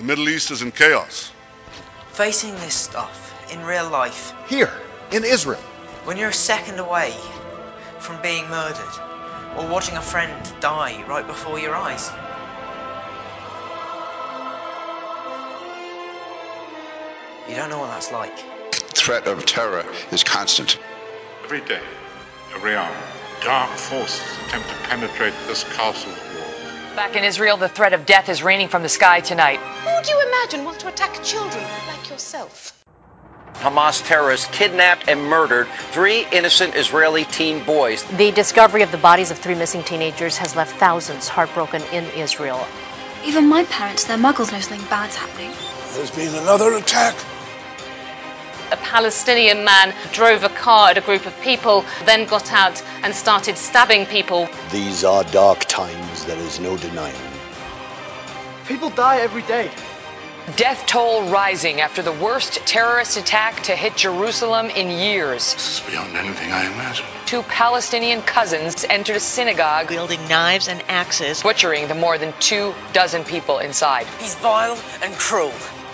The Middle East is in chaos. Facing this stuff in real life, Here, in Israel. when you're a second away from being murdered, or watching a friend die right before your eyes. You don't know what that's like. threat of terror is constant. Every day, every hour, dark forces attempt to penetrate this castle's walls. Back in Israel, the threat of death is raining from the sky tonight. Who do you imagine wants to attack children like yourself? Hamas terrorists kidnapped and murdered three innocent Israeli teen boys. The discovery of the bodies of three missing teenagers has left thousands heartbroken in Israel. Even my parents, they're muggles know something bad's happening. There's been another attack. A Palestinian man drove a car at a group of people, then got out and started stabbing people. These are dark times, there is no denying. People die every day. Death toll rising after the worst terrorist attack to hit Jerusalem in years. This is beyond anything I imagined. Two Palestinian cousins entered a synagogue, Wielding knives and axes. butchering the more than two dozen people inside. He's vile and cruel.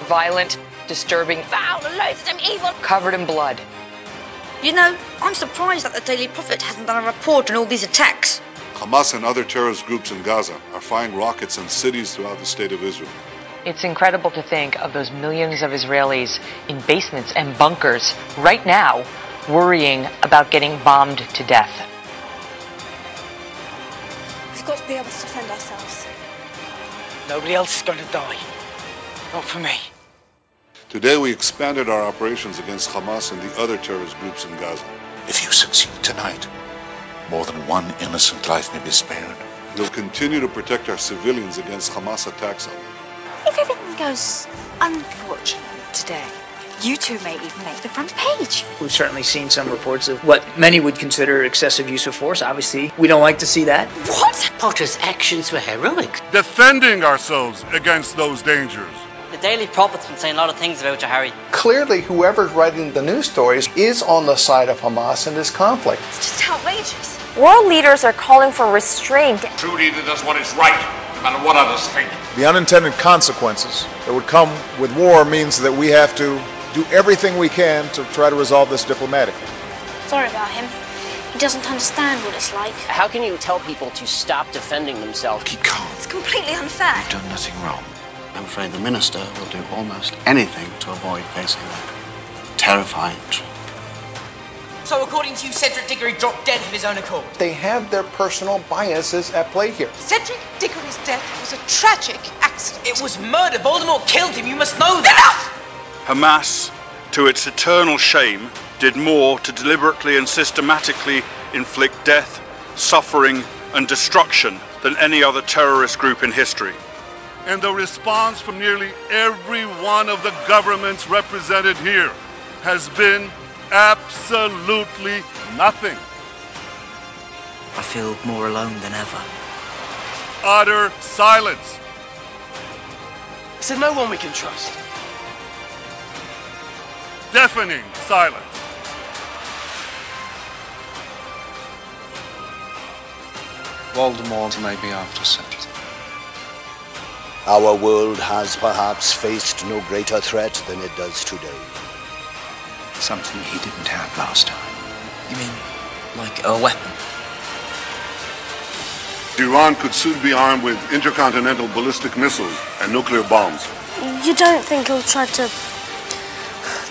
Violent, disturbing, Foul, loathsome, evil. covered in blood. You know, I'm surprised that the Daily Prophet hasn't done a report on all these attacks. Hamas and other terrorist groups in Gaza are firing rockets on cities throughout the state of Israel. It's incredible to think of those millions of Israelis in basements and bunkers right now worrying about getting bombed to death. We've got to be able to defend ourselves. Nobody else is going to die. Not for me. Today we expanded our operations against Hamas and the other terrorist groups in Gaza. If you succeed tonight, more than one innocent life may be spared. We'll continue to protect our civilians against Hamas attacks on them. If everything goes unfortunate today, you two may even make the front page. We've certainly seen some reports of what many would consider excessive use of force. Obviously, we don't like to see that. What? Potter's actions were heroic. Defending ourselves against those dangers. The Daily Prophet's been saying a lot of things about you, Harry. Clearly, whoever's writing the news stories is on the side of Hamas in this conflict. It's just outrageous. World leaders are calling for restraint. True leader does what is right, no matter what others think. The unintended consequences that would come with war means that we have to do everything we can to try to resolve this diplomatically. Sorry about him. He doesn't understand what it's like. How can you tell people to stop defending themselves? Keep calm. It's completely unfair. You've done nothing wrong. I'm afraid the minister will do almost anything to avoid facing that terrifying truth. So, according to you, Cedric Diggory dropped dead of his own accord. They have their personal biases at play here. Cedric Diggory's death was a tragic accident. It was murder. Voldemort killed him. You must know that. Hamas, to its eternal shame, did more to deliberately and systematically inflict death, suffering, and destruction than any other terrorist group in history. And the response from nearly every one of the governments represented here has been absolutely nothing. I feel more alone than ever. Utter silence. Is there no one we can trust? Deafening silence. Voldemort may be after something. Our world has perhaps faced no greater threat than it does today. Something he didn't have last time. You mean, like a weapon? Iran could soon be armed with intercontinental ballistic missiles and nuclear bombs. You don't think he'll try to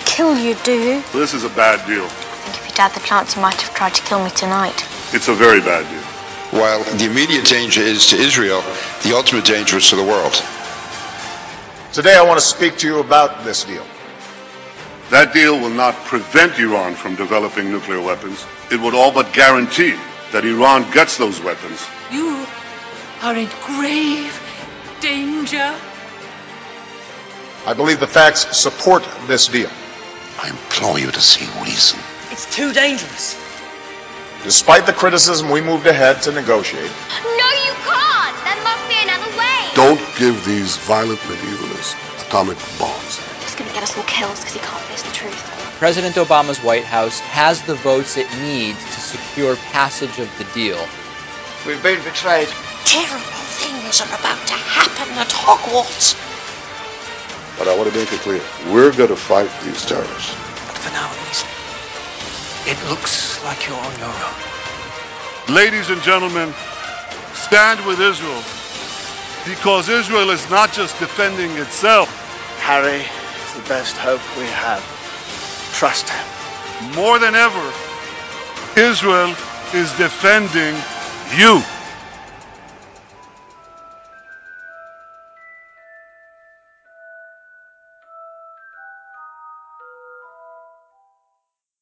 kill you, do you? This is a bad deal. I think if he'd had the chance, he might have tried to kill me tonight. It's a very bad deal. While the immediate danger is to Israel, the ultimate danger is to the world. Today, I want to speak to you about this deal. That deal will not prevent Iran from developing nuclear weapons. It would all but guarantee that Iran gets those weapons. You are in grave danger. I believe the facts support this deal. I implore you to see reason. It's too dangerous. Despite the criticism, we moved ahead to negotiate. No, you can't. There must be another way. Don't give these violent medievalists atomic bombs. He's going to get us all killed because he can't face the truth. President Obama's White House has the votes it needs to secure passage of the deal. We've been betrayed. Terrible things are about to happen at Hogwarts. But I want to make it clear, we're going to fight these terrorists. It looks like you're on your own. Ladies and gentlemen, stand with Israel because Israel is not just defending itself. Harry is the best hope we have. Trust him. More than ever, Israel is defending you.